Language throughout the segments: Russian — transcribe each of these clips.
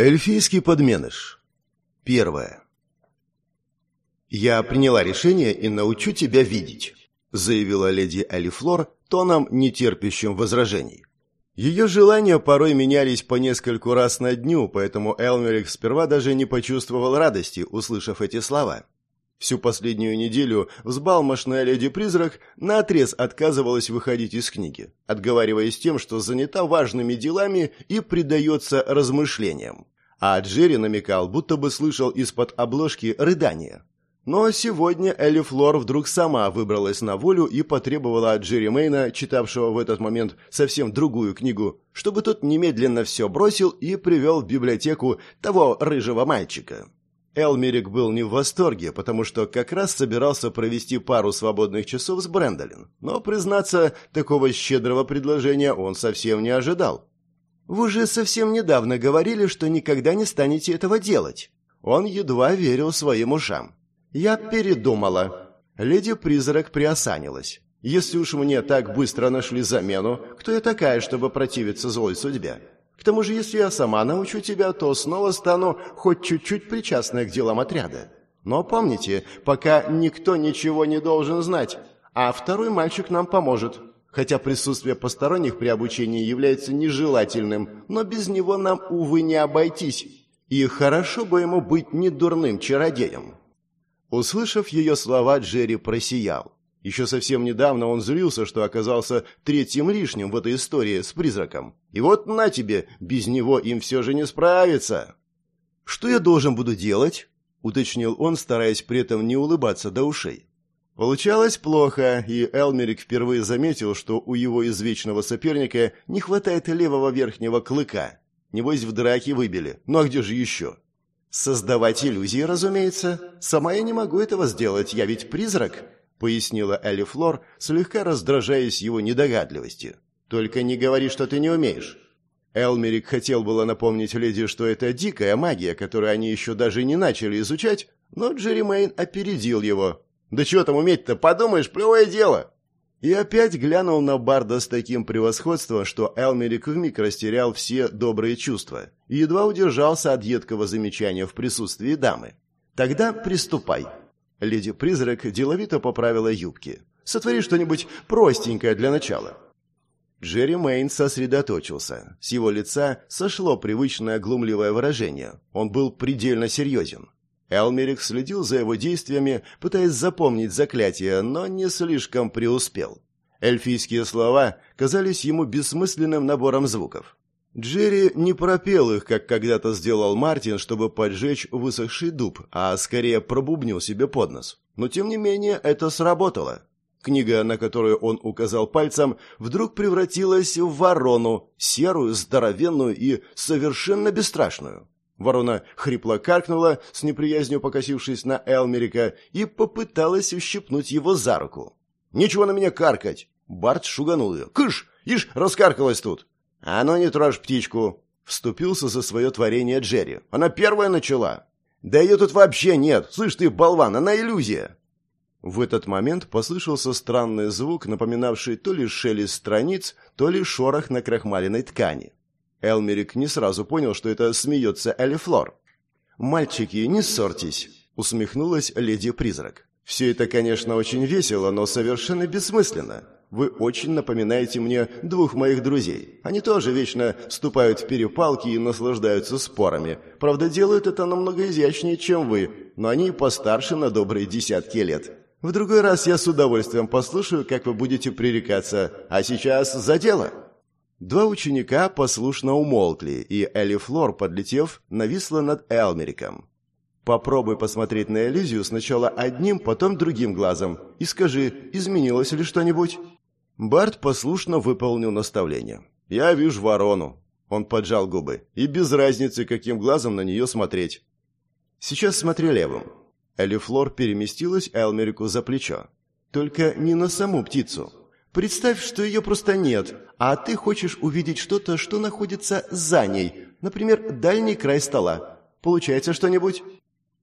Эльфийский подменыш. Первое. «Я приняла решение и научу тебя видеть», — заявила леди Элифлор тоном, нетерпящим возражений. Ее желания порой менялись по нескольку раз на дню, поэтому Элмерик сперва даже не почувствовал радости, услышав эти слова. Всю последнюю неделю взбалмошная леди-призрак наотрез отказывалась выходить из книги, отговариваясь тем, что занята важными делами и предается размышлениям. А Джерри намекал, будто бы слышал из-под обложки рыдание. Но сегодня Элли Флор вдруг сама выбралась на волю и потребовала от Джерри Мейна, читавшего в этот момент совсем другую книгу, чтобы тот немедленно все бросил и привел в библиотеку того рыжего мальчика. Элмерик был не в восторге, потому что как раз собирался провести пару свободных часов с Брэндолин. Но, признаться, такого щедрого предложения он совсем не ожидал. «Вы же совсем недавно говорили, что никогда не станете этого делать». Он едва верил своим ушам. «Я передумала». Леди-призрак приосанилась. «Если уж мне так быстро нашли замену, кто я такая, чтобы противиться злой судьбе? К тому же, если я сама научу тебя, то снова стану хоть чуть-чуть причастной к делам отряда. Но помните, пока никто ничего не должен знать, а второй мальчик нам поможет. Хотя присутствие посторонних при обучении является нежелательным, но без него нам, увы, не обойтись. И хорошо бы ему быть не дурным чародеем». Услышав ее слова, Джерри просиял. Еще совсем недавно он злился, что оказался третьим лишним в этой истории с призраком. И вот на тебе, без него им все же не справиться. «Что я должен буду делать?» — уточнил он, стараясь при этом не улыбаться до ушей. Получалось плохо, и Элмерик впервые заметил, что у его извечного соперника не хватает левого верхнего клыка. Небось, в драке выбили. Ну а где же еще? Создавать иллюзии, разумеется. Сама я не могу этого сделать, я ведь призрак. — пояснила Элли Флор, слегка раздражаясь его недогадливости. «Только не говори, что ты не умеешь». Элмерик хотел было напомнить леди, что это дикая магия, которую они еще даже не начали изучать, но Джерри Мэйн опередил его. «Да чего там уметь-то? Подумаешь, плевое дело!» И опять глянул на Барда с таким превосходством, что Элмерик вмиг растерял все добрые чувства и едва удержался от едкого замечания в присутствии дамы. «Тогда приступай», Леди-призрак деловито поправила юбки. «Сотвори что-нибудь простенькое для начала». Джерри Мэйн сосредоточился. С его лица сошло привычное глумливое выражение. Он был предельно серьезен. Элмерик следил за его действиями, пытаясь запомнить заклятие, но не слишком преуспел. Эльфийские слова казались ему бессмысленным набором звуков. Джерри не пропел их, как когда-то сделал Мартин, чтобы поджечь высохший дуб, а скорее пробубнил себе под нос. Но тем не менее это сработало. Книга, на которую он указал пальцем, вдруг превратилась в ворону, серую, здоровенную и совершенно бесстрашную. Ворона хрипло каркнула, с неприязнью покосившись на Элмерика, и попыталась ущипнуть его за руку. «Ничего на меня каркать!» Барт шуганул ее. «Кыш! Ишь, раскаркалась тут!» «А ну не трожь птичку!» Вступился за свое творение Джерри. «Она первая начала!» «Да ее тут вообще нет! Слышь ты, болван, она иллюзия!» В этот момент послышался странный звук, напоминавший то ли шелест страниц, то ли шорох на крахмаленной ткани. Элмерик не сразу понял, что это смеется Элифлор. «Мальчики, не ссорьтесь!» — усмехнулась леди-призрак. «Все это, конечно, очень весело, но совершенно бессмысленно. Вы очень напоминаете мне двух моих друзей. Они тоже вечно вступают в перепалки и наслаждаются спорами. Правда, делают это намного изящнее, чем вы, но они постарше на добрые десятки лет. В другой раз я с удовольствием послушаю, как вы будете пререкаться. А сейчас за дело!» Два ученика послушно умолкли, и Элли Флор, подлетев, нависла над Элмериком. «Попробуй посмотреть на иллюзию сначала одним, потом другим глазом, и скажи, изменилось ли что-нибудь?» Барт послушно выполнил наставление. «Я вижу ворону». Он поджал губы. «И без разницы, каким глазом на нее смотреть». «Сейчас смотри левым». Элифлор переместилась Элмерику за плечо. «Только не на саму птицу. Представь, что ее просто нет, а ты хочешь увидеть что-то, что находится за ней. Например, дальний край стола. Получается что-нибудь?»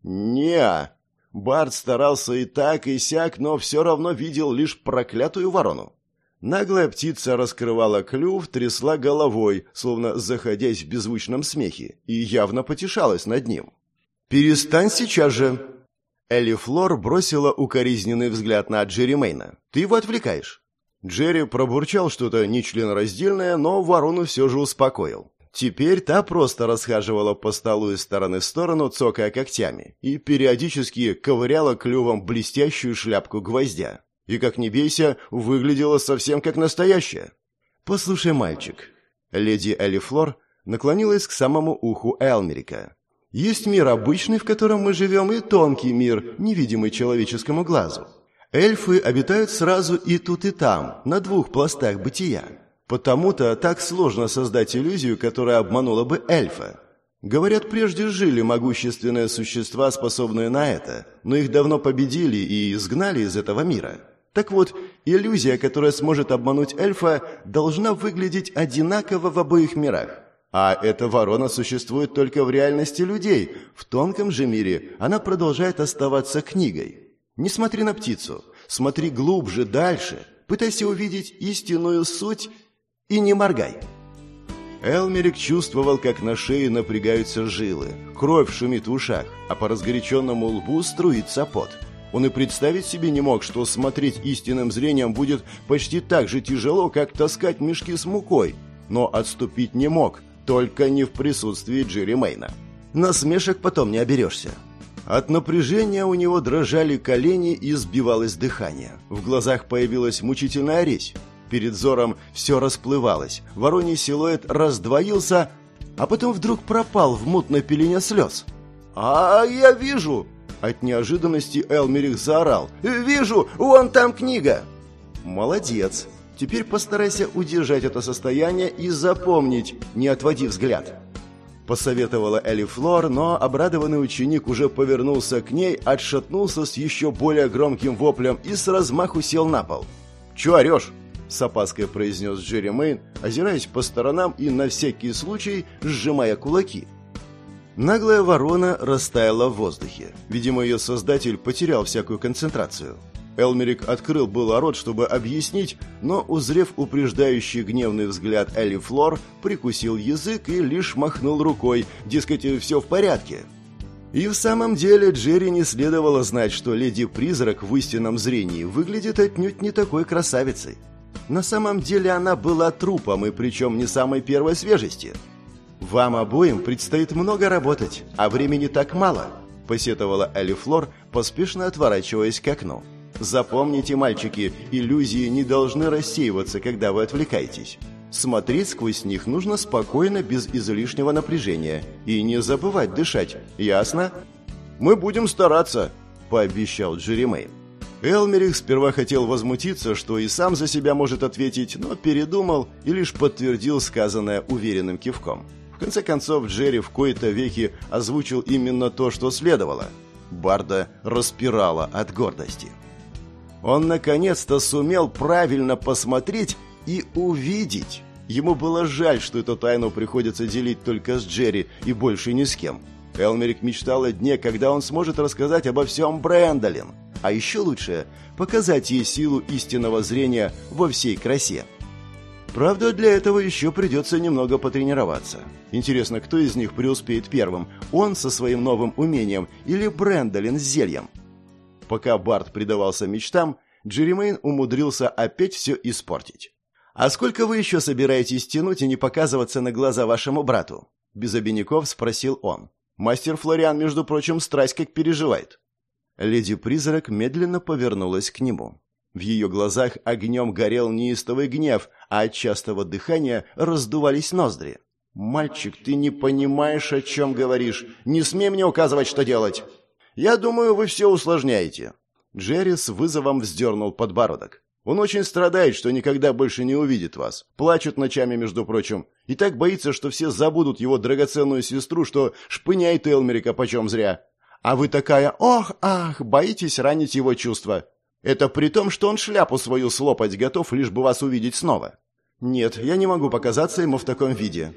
«Не-а». Барт старался и так, и сяк, но все равно видел лишь проклятую ворону. Наглая птица раскрывала клюв, трясла головой, словно заходясь в беззвучном смехе, и явно потешалась над ним. «Перестань сейчас же!» Элли Флор бросила укоризненный взгляд на Джерри Мейна. «Ты его отвлекаешь». Джерри пробурчал что-то нечленораздельное, но ворону все же успокоил. Теперь та просто расхаживала по столу из стороны в сторону, цокая когтями, и периодически ковыряла клювом блестящую шляпку гвоздя. И, как ни бейся, выглядела совсем как настоящая. «Послушай, мальчик». Леди Элифлор наклонилась к самому уху Элмерика. «Есть мир обычный, в котором мы живем, и тонкий мир, невидимый человеческому глазу. Эльфы обитают сразу и тут, и там, на двух пластах бытия. Потому-то так сложно создать иллюзию, которая обманула бы эльфа. Говорят, прежде жили могущественные существа, способные на это, но их давно победили и изгнали из этого мира. Так вот, иллюзия, которая сможет обмануть эльфа, должна выглядеть одинаково в обоих мирах. А эта ворона существует только в реальности людей. В тонком же мире она продолжает оставаться книгой. Не смотри на птицу, смотри глубже, дальше. Пытайся увидеть истинную суть и не моргай. Элмерик чувствовал, как на шее напрягаются жилы, кровь шумит в ушах, а по разгоряченному лбу струится пот. Он и представить себе не мог, что смотреть истинным зрением будет почти так же тяжело, как таскать мешки с мукой, но отступить не мог, только не в присутствии Джерри Мейна. Насмешек потом не оберешься. От напряжения у него дрожали колени и сбивалось дыхание. В глазах появилась мучительная резь. Перед взором все расплывалось, вороний силуэт раздвоился, а потом вдруг пропал в мутной пелене слез. «А я вижу!» От неожиданности Элмерих заорал. «Вижу! Вон там книга!» «Молодец! Теперь постарайся удержать это состояние и запомнить, не отводи взгляд!» Посоветовала Элли Флор, но обрадованный ученик уже повернулся к ней, отшатнулся с еще более громким воплем и с размаху сел на пол. «Чего орешь?» — с опаской произнес Джерри Мэйн, озираясь по сторонам и на всякий случай сжимая кулаки. Наглая ворона растаяла в воздухе. Видимо, ее создатель потерял всякую концентрацию. Элмерик открыл было рот, чтобы объяснить, но, узрев упреждающий гневный взгляд Элли Флор, прикусил язык и лишь махнул рукой, дескать, все в порядке. И в самом деле Джерри не следовало знать, что леди-призрак в истинном зрении выглядит отнюдь не такой красавицей. На самом деле она была трупом, и причем не самой первой свежести. «Вам обоим предстоит много работать, а времени так мало», – посетовала Элли Флор, поспешно отворачиваясь к окну. «Запомните, мальчики, иллюзии не должны рассеиваться, когда вы отвлекаетесь. Смотреть сквозь них нужно спокойно, без излишнего напряжения. И не забывать дышать, ясно?» «Мы будем стараться», – пообещал Джерри Мэйн. Элмерих сперва хотел возмутиться, что и сам за себя может ответить, но передумал и лишь подтвердил сказанное уверенным кивком. В конце концов, Джерри в кои-то веки озвучил именно то, что следовало. Барда распирала от гордости. Он наконец-то сумел правильно посмотреть и увидеть. Ему было жаль, что эту тайну приходится делить только с Джерри и больше ни с кем. Элмерик мечтал о дне, когда он сможет рассказать обо всем Брэндолин. А еще лучше – показать ей силу истинного зрения во всей красе. Правда, для этого еще придется немного потренироваться. Интересно, кто из них преуспеет первым? Он со своим новым умением или Брэндолин с зельем? Пока Барт предавался мечтам, Джеремейн умудрился опять все испортить. «А сколько вы еще собираетесь тянуть и не показываться на глаза вашему брату?» Без обиняков спросил он. Мастер Флориан, между прочим, страсть как переживает. Леди-призрак медленно повернулась к нему. В ее глазах огнем горел неистовый гнев, а от частого дыхания раздувались ноздри. «Мальчик, ты не понимаешь, о чем говоришь. Не смей мне указывать, что делать!» «Я думаю, вы все усложняете». Джерри с вызовом вздернул подбородок. Он очень страдает, что никогда больше не увидит вас. Плачет ночами, между прочим. И так боится, что все забудут его драгоценную сестру, что шпыняет Элмерика почем зря. А вы такая «Ох, ах!» боитесь ранить его чувства. Это при том, что он шляпу свою слопать готов, лишь бы вас увидеть снова. Нет, я не могу показаться ему в таком виде.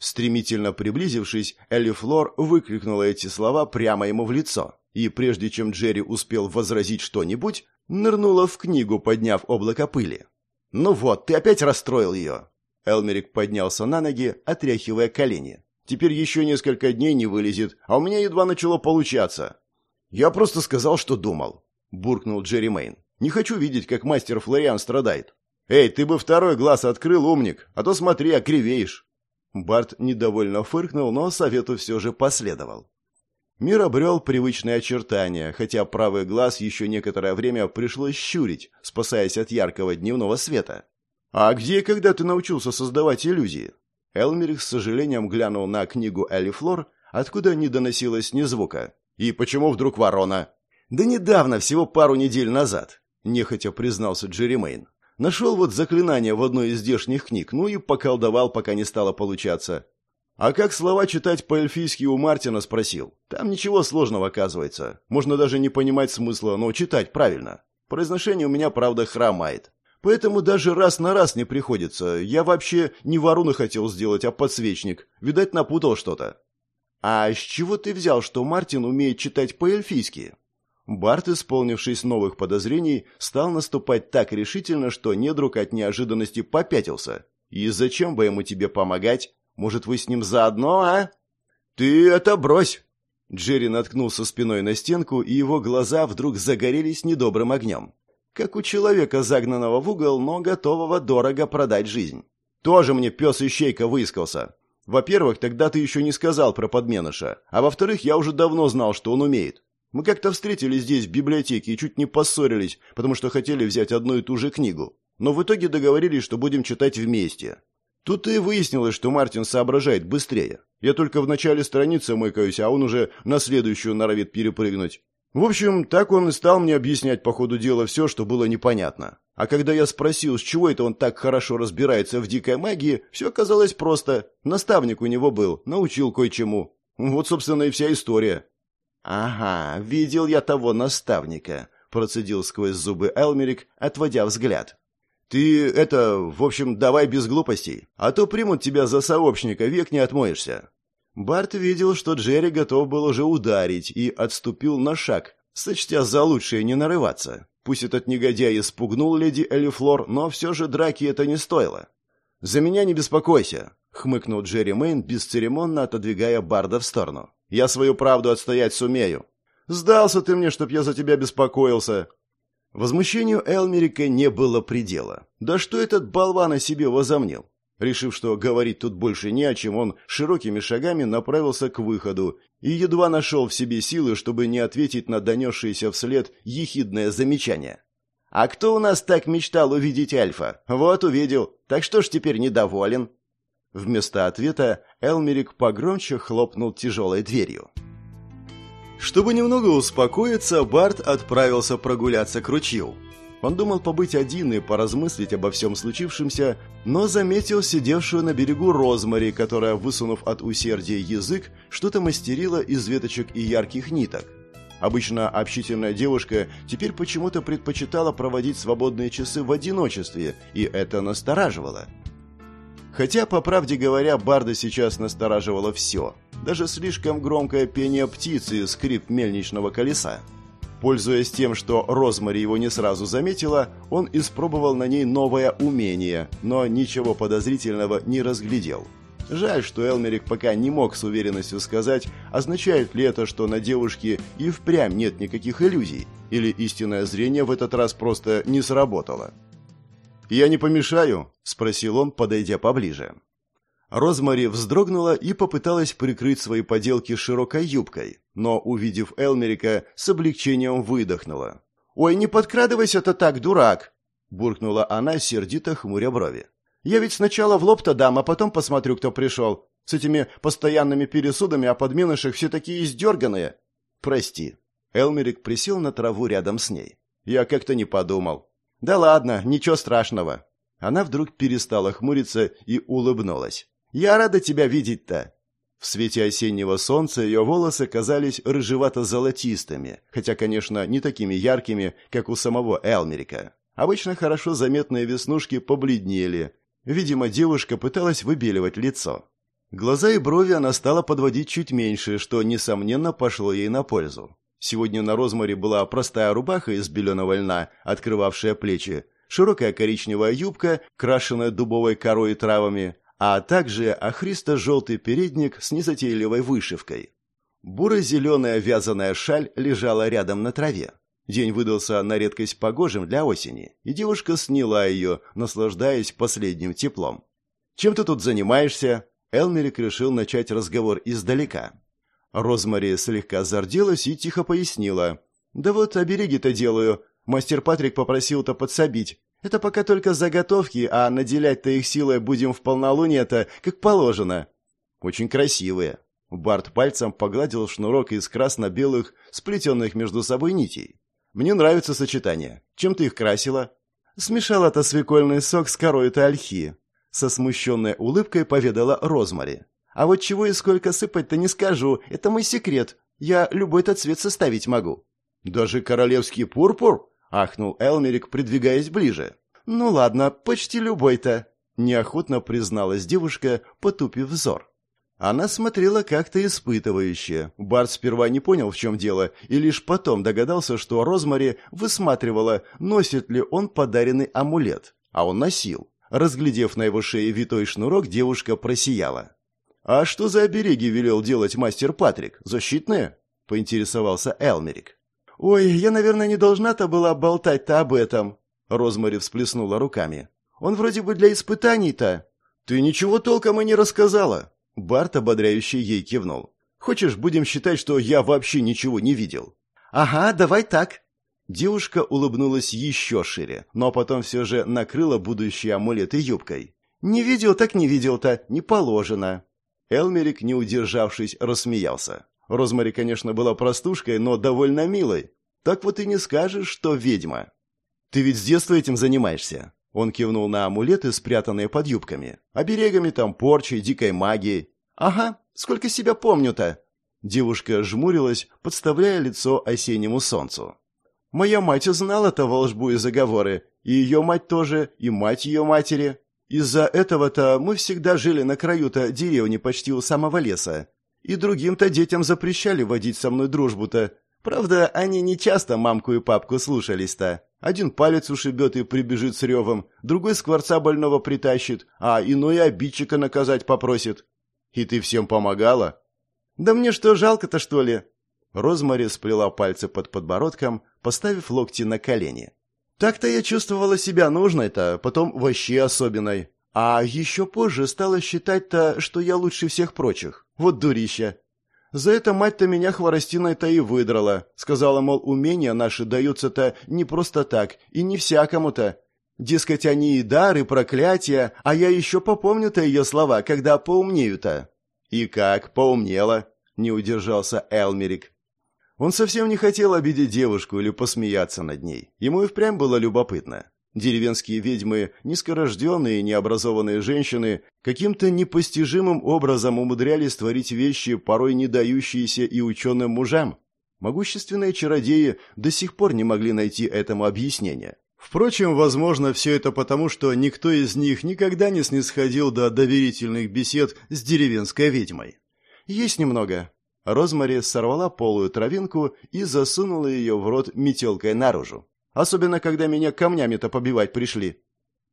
Стремительно приблизившись, Элли Флор выкрикнула эти слова прямо ему в лицо. И прежде чем Джерри успел возразить что-нибудь, нырнула в книгу, подняв облако пыли. «Ну вот, ты опять расстроил ее!» Элмерик поднялся на ноги, отряхивая колени. «Теперь еще несколько дней не вылезет, а у меня едва начало получаться». «Я просто сказал, что думал», — буркнул Джерри Мейн. «Не хочу видеть, как мастер Флориан страдает. Эй, ты бы второй глаз открыл, умник, а то смотри, окривеешь». Барт недовольно фыркнул, но совету все же последовал. Мир обрел привычные очертания, хотя правый глаз еще некоторое время пришлось щурить, спасаясь от яркого дневного света. «А где и когда ты научился создавать иллюзии?» Элмерих с сожалением глянул на книгу Элли Флор, откуда не доносилось ни звука. «И почему вдруг ворона?» «Да недавно, всего пару недель назад», — нехотя признался Джерри Мэйн. «Нашел вот заклинание в одной из здешних книг, ну и поколдовал, пока не стало получаться. А как слова читать по-эльфийски у Мартина спросил. Там ничего сложного оказывается. Можно даже не понимать смысла, но читать правильно. Произношение у меня, правда, хромает. Поэтому даже раз на раз не приходится. Я вообще не ворону хотел сделать, а подсвечник. Видать, напутал что-то. А с чего ты взял, что Мартин умеет читать по-эльфийски? Барт, исполнившись новых подозрений, стал наступать так решительно, что недруг от неожиданности попятился. И зачем бы ему тебе помогать? Может, вы с ним заодно, а? Ты это брось. Джерри наткнулся спиной на стенку, и его глаза вдруг загорелись недобрым огнем. Как у человека, загнанного в угол, но готового дорого продать жизнь. Тоже мне пес-ищейка выискался. Во-первых, тогда ты еще не сказал про подменыша, а во-вторых, я уже давно знал, что он умеет. Мы как-то встретились здесь в библиотеке и чуть не поссорились, потому что хотели взять одну и ту же книгу. Но в итоге договорились, что будем читать вместе. Тут и выяснилось, что Мартин соображает быстрее. Я только в начале страницы мыкаюсь, а он уже на следующую норовит перепрыгнуть. В общем, так он и стал мне объяснять по ходу дела все, что было непонятно. А когда я спросил, с чего это он так хорошо разбирается в дикой магии, все оказалось просто. Наставник у него был, научил кое-чему. Вот, собственно, и вся история. «Ага, видел я того наставника», — процедил сквозь зубы Элмерик, отводя взгляд. «Ты это, в общем, давай без глупостей, а то примут тебя за сообщника, век не отмоешься». Барт видел, что Джерри готов был уже ударить и отступил на шаг, сочтя за лучшее не нарываться. Пусть этот негодяй испугнул леди Элифлор, но все же драки это не стоило. «За меня не беспокойся», — хмыкнул Джерри Мэйн, бесцеремонно отодвигая Барда в сторону. «Я свою правду отстоять сумею». «Сдался ты мне, чтоб я за тебя беспокоился», Возмущению Элмерика не было предела. Да что этот болван о себе возомнил? Решив, что говорить тут больше не о чем, он широкими шагами направился к выходу и едва нашел в себе силы, чтобы не ответить на донесшееся вслед ехидное замечание. «А кто у нас так мечтал увидеть Альфа? Вот увидел. Так что ж теперь недоволен?» Вместо ответа Элмерик погромче хлопнул тяжелой дверью. Чтобы немного успокоиться, Барт отправился прогуляться к ручью. Он думал побыть один и поразмыслить обо всем случившемся, но заметил сидевшую на берегу Розмари, которая, высунув от усердия язык, что-то мастерила из веточек и ярких ниток. Обычно общительная девушка теперь почему-то предпочитала проводить свободные часы в одиночестве, и это настораживало. Хотя, по правде говоря, Барда сейчас настораживало все. Даже слишком громкое пение птицы и скрип мельничного колеса. Пользуясь тем, что Розмари его не сразу заметила, он испробовал на ней новое умение, но ничего подозрительного не разглядел. Жаль, что Элмерик пока не мог с уверенностью сказать, означает ли это, что на девушке и впрямь нет никаких иллюзий, или истинное зрение в этот раз просто не сработало. «Я не помешаю?» – спросил он, подойдя поближе. Розмари вздрогнула и попыталась прикрыть свои поделки широкой юбкой, но, увидев Элмерика, с облегчением выдохнула. «Ой, не подкрадывайся-то так, дурак!» – буркнула она, сердито хмуря брови. «Я ведь сначала в лоб-то дам, а потом посмотрю, кто пришел. С этими постоянными пересудами о подменышах все такие издерганные». «Прости». Элмерик присел на траву рядом с ней. «Я как-то не подумал. «Да ладно, ничего страшного». Она вдруг перестала хмуриться и улыбнулась. «Я рада тебя видеть-то». В свете осеннего солнца ее волосы казались рыжевато-золотистыми, хотя, конечно, не такими яркими, как у самого Элмерика. Обычно хорошо заметные веснушки побледнели. Видимо, девушка пыталась выбеливать лицо. Глаза и брови она стала подводить чуть меньше, что, несомненно, пошло ей на пользу. Сегодня на Розмаре была простая рубаха из беленого льна, открывавшая плечи. широкая коричневая юбка, крашенная дубовой корой и травами, а также охристо-желтый передник с незатейливой вышивкой. Буро-зеленая вязаная шаль лежала рядом на траве. День выдался на редкость погожим для осени, и девушка сняла ее, наслаждаясь последним теплом. «Чем ты тут занимаешься?» Элмерик решил начать разговор издалека. Розмари слегка зарделась и тихо пояснила. «Да вот обереги-то делаю. Мастер Патрик попросил-то подсобить. Это пока только заготовки, а наделять-то их силой будем в полнолуние-то, как положено». «Очень красивые». Барт пальцем погладил шнурок из красно-белых, сплетенных между собой нитей. «Мне нравится сочетание. Чем ты их красила?» «Смешала-то свекольный сок с корой-то ольхи», — со смущенной улыбкой поведала Розмари. А вот чего и сколько сыпать-то не скажу, это мой секрет. Я любой-то цвет составить могу». «Даже королевский пурпур?» — ахнул Элмерик, придвигаясь ближе. «Ну ладно, почти любой-то», — неохотно призналась девушка, потупив взор. Она смотрела как-то испытывающе. Барт сперва не понял, в чем дело, и лишь потом догадался, что Розмари высматривала, носит ли он подаренный амулет. А он носил. Разглядев на его шее витой шнурок, девушка просияла. «А что за обереги велел делать мастер Патрик? Защитные?» — поинтересовался Элмерик. «Ой, я, наверное, не должна-то была болтать-то об этом», — Розмари всплеснула руками. «Он вроде бы для испытаний-то». «Ты ничего толком и не рассказала», — Барт ободряюще ей кивнул. «Хочешь, будем считать, что я вообще ничего не видел?» «Ага, давай так». Девушка улыбнулась еще шире, но потом все же накрыла будущие амулеты юбкой. «Не видел, так не видел-то, не положено». Элмерик, не удержавшись, рассмеялся. Розмари, конечно, была простушкой, но довольно милой. Так вот и не скажешь, что ведьма. «Ты ведь с детства этим занимаешься?» Он кивнул на амулеты, спрятанные под юбками. «Оберегами там, порчей, дикой магией». «Ага, сколько себя помню-то!» Девушка жмурилась, подставляя лицо осеннему солнцу. «Моя мать знала-то волшбу и заговоры, и ее мать тоже, и мать ее матери. Из-за этого-то мы всегда жили на краю-то деревни почти у самого леса. И другим-то детям запрещали водить со мной дружбу-то. Правда, они не часто мамку и папку слушались-то. Один палец ушибет и прибежит с ревом, другой скворца больного притащит, а иной обидчика наказать попросит. И ты всем помогала? Да мне что, жалко-то, что ли? Розмари сплела пальцы под подбородком, поставив локти на колени. Так-то я чувствовала себя нужной-то, потом вообще особенной. А еще позже стала считать-то, что я лучше всех прочих. Вот дурища. За это мать-то меня хворостиной-то и выдрала. Сказала, мол, умения наши даются-то не просто так, и не всякому-то. Дескать, они и дары, и проклятия, а я еще попомню-то ее слова, когда поумнею-то. И как, поумнела? Не удержался Элмерик. Он совсем не хотел обидеть девушку или посмеяться над ней. Ему и впрямь было любопытно. Деревенские ведьмы, низкорожденные и необразованные женщины, каким-то непостижимым образом умудрялись творить вещи, порой не дающиеся и ученым мужам. Могущественные чародеи до сих пор не могли найти этому объяснения. Впрочем, возможно, все это потому, что никто из них никогда не снисходил до доверительных бесед с деревенской ведьмой. «Есть немного», Розмари сорвала полую травинку и засунула ее в рот метелкой наружу. Особенно, когда меня камнями-то побивать пришли.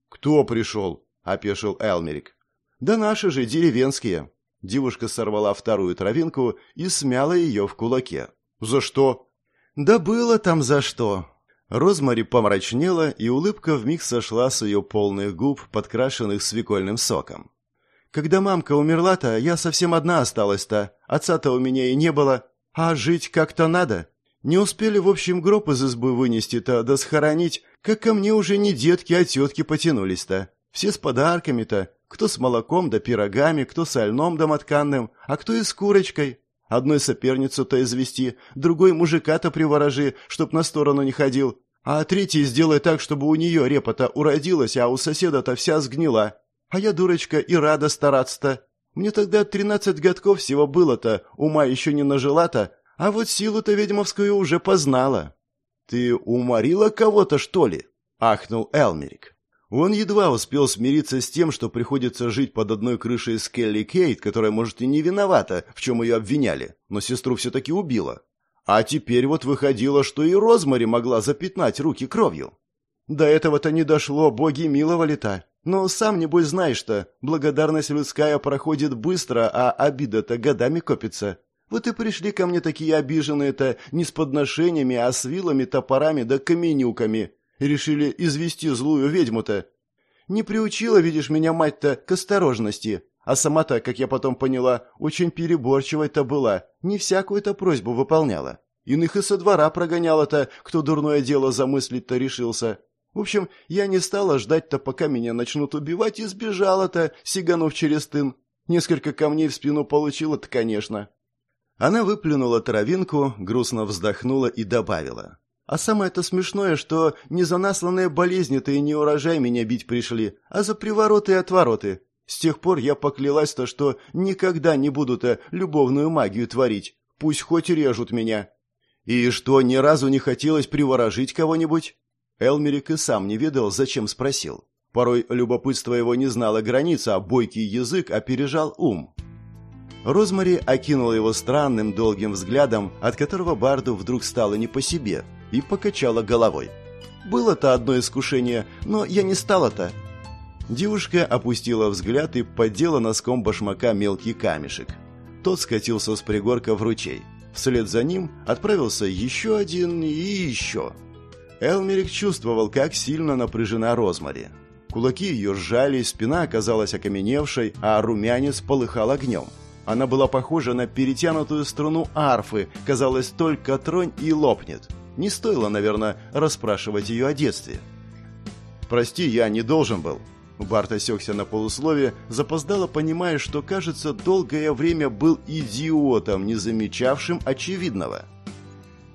«Кто пришел?» — опешил Элмерик. «Да наши же, деревенские». Девушка сорвала вторую травинку и смяла ее в кулаке. «За что?» «Да было там за что». Розмари помрачнела, и улыбка вмиг сошла с ее полных губ, подкрашенных свекольным соком. Когда мамка умерла-то, я совсем одна осталась-то. Отца-то у меня и не было. А жить как-то надо. Не успели, в общем, гроб из избы вынести-то, да схоронить, как ко мне уже не детки, а тетки потянулись-то. Все с подарками-то. Кто с молоком да пирогами, кто с ольном домотканным, а кто и с курочкой. Одной соперницу-то извести, другой мужика-то приворожи, чтоб на сторону не ходил, а третий сделай так, чтобы у нее репа-то уродилась, а у соседа-то вся сгнила. А я, дурочка, и рада стараться-то. Мне тогда тринадцать годков всего было-то, ума еще не нажила-то, а вот силу-то ведьмовскую уже познала. Ты уморила кого-то, что ли? ахнул Элмерик. Он едва успел смириться с тем, что приходится жить под одной крышей с Келли Кейт, которая, может, и не виновата, в чем ее обвиняли, но сестру все-таки убила. А теперь вот выходило, что и Розмари могла запятнать руки кровью. До этого-то не дошло, боги миловали-то. Но сам, небось, знаешь-то, благодарность людская проходит быстро, а обида-то годами копится. Вот и пришли ко мне такие обиженные-то не с подношениями, а с вилами, топорами да каменюками. Решили извести злую ведьму-то. Не приучила, видишь, меня мать-то к осторожности. А сама-то, как я потом поняла, очень переборчивой-то была. Не всякую-то просьбу выполняла. Иных и со двора прогоняла-то, кто дурное дело замыслить-то решился. В общем, я не стала ждать-то, пока меня начнут убивать, и сбежала-то, сиганув через тын. Несколько камней в спину получила-то, конечно. Она выплюнула травинку, грустно вздохнула и добавила. А самое-то смешное, что не за насланные болезни-то и не урожай меня бить пришли, а за привороты и отвороты. С тех пор я поклялась-то, что никогда не буду-то любовную магию творить. Пусть хоть режут меня. «И что, ни разу не хотелось приворожить кого-нибудь?» Элмерик и сам не ведал, зачем спросил. Порой любопытство его не знало границ, а бойкий язык опережал ум. Розмари окинула его странным долгим взглядом, от которого Барду вдруг стало не по себе, и покачала головой. «Было-то одно искушение, но я не стала-то». Девушка опустила взгляд и поддела носком башмака мелкий камешек. Тот скатился с пригорка в ручей. Вслед за ним отправился еще один и еще. Элмерик чувствовал, как сильно напряжена Розмари. Кулаки ее сжались, спина оказалась окаменевшей, а румянец полыхал огнем. Она была похожа на перетянутую струну арфы, казалось, только тронь и лопнет. Не стоило, наверное, расспрашивать ее о детстве. «Прости, я не должен был», Барт осекся на полуслове, запоздало понимая, что, кажется, долгое время был идиотом, не замечавшим очевидного.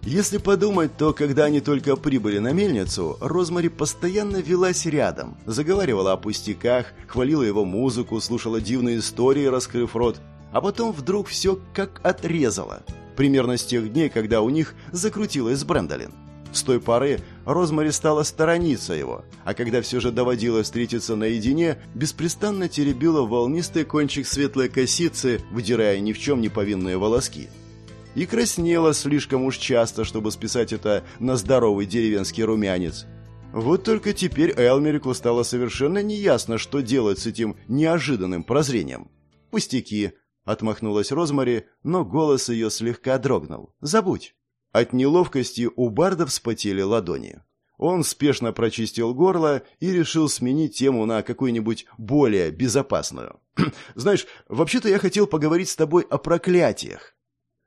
Если подумать, то когда они только прибыли на мельницу, Розмари постоянно велась рядом, заговаривала о пустяках, хвалила его музыку, слушала дивные истории, раскрыв рот, а потом вдруг все как отрезала. Примерно с тех дней, когда у них закрутилась Брэндолин. С той поры Розмари стала сторониться его, а когда все же доводилось встретиться наедине, беспрестанно теребила волнистый кончик светлой косицы, выдирая ни в чем не повинные волоски. И краснела слишком уж часто, чтобы списать это на здоровый деревенский румянец. Вот только теперь Элмерику стало совершенно неясно, что делать с этим неожиданным прозрением. «Пустяки», — отмахнулась Розмари, но голос ее слегка дрогнул. «Забудь». От неловкости у Барда вспотели ладони. Он спешно прочистил горло и решил сменить тему на какую-нибудь более безопасную. «Знаешь, вообще-то я хотел поговорить с тобой о проклятиях».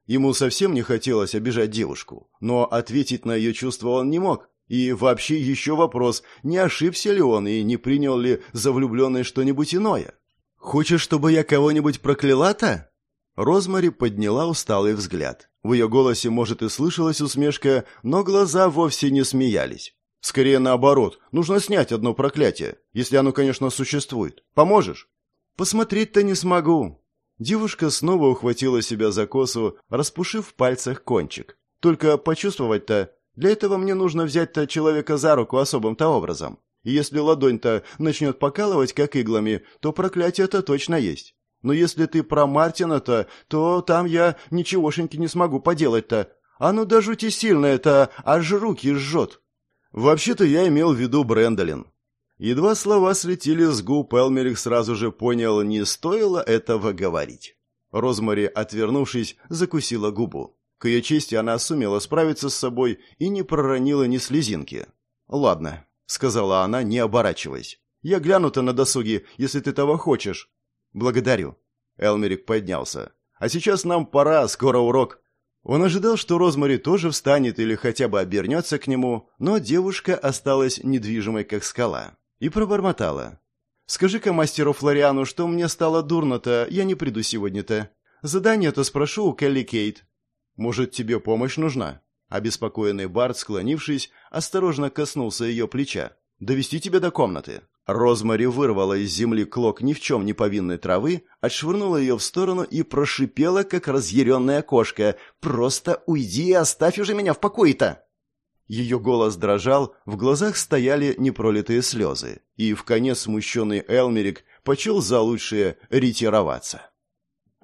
Ему совсем не хотелось обижать девушку, но ответить на ее чувства он не мог. И вообще еще вопрос, не ошибся ли он и не принял ли за влюбленное что-нибудь иное. «Хочешь, чтобы я кого-нибудь прокляла-то?» Розмари подняла усталый взгляд. В ее голосе, может, и слышалась усмешка, но глаза вовсе не смеялись. Скорее наоборот, нужно снять одно проклятие, если оно, конечно, существует. Поможешь? Посмотреть-то не смогу. Девушка снова ухватила себя за косу, распушив в пальцах кончик. Только почувствовать-то, для этого мне нужно взять-то человека за руку особым-то образом. И если ладонь-то начнет покалывать, как иглами, то проклятие-то точно есть. Но если ты про Мартина-то, то там я ничегошеньки не смогу поделать-то. Оно до жути сильно это, аж руки жжет. Вообще-то я имел в виду Брэндолин. Едва слова слетели с губ, Элмерик сразу же понял, не стоило этого говорить. Розмари, отвернувшись, закусила губу. К ее чести она сумела справиться с собой и не проронила ни слезинки. «Ладно», — сказала она, не оборачиваясь. «Я гляну-то на досуге, если ты того хочешь. «Благодарю». Элмерик поднялся. «А сейчас нам пора, скоро урок». Он ожидал, что Розмари тоже встанет или хотя бы обернется к нему, но девушка осталась недвижимой, как скала, и пробормотала. «Скажи-ка мастеру Флориану, что мне стало дурно-то, я не приду сегодня-то. Задание-то спрошу у Келли Кейт». «Может, тебе помощь нужна?» Обеспокоенный Барт, склонившись, осторожно коснулся ее плеча. «Довести тебя до комнаты». Розмари вырвала из земли клок ни в чем не повинной травы, отшвырнула ее в сторону и прошипела, как разъяренная кошка. «Просто уйди и оставь уже меня в покое-то!» Ее голос дрожал, в глазах стояли непролитые слезы, и в конец смущенный Элмерик почел за лучшее ретироваться.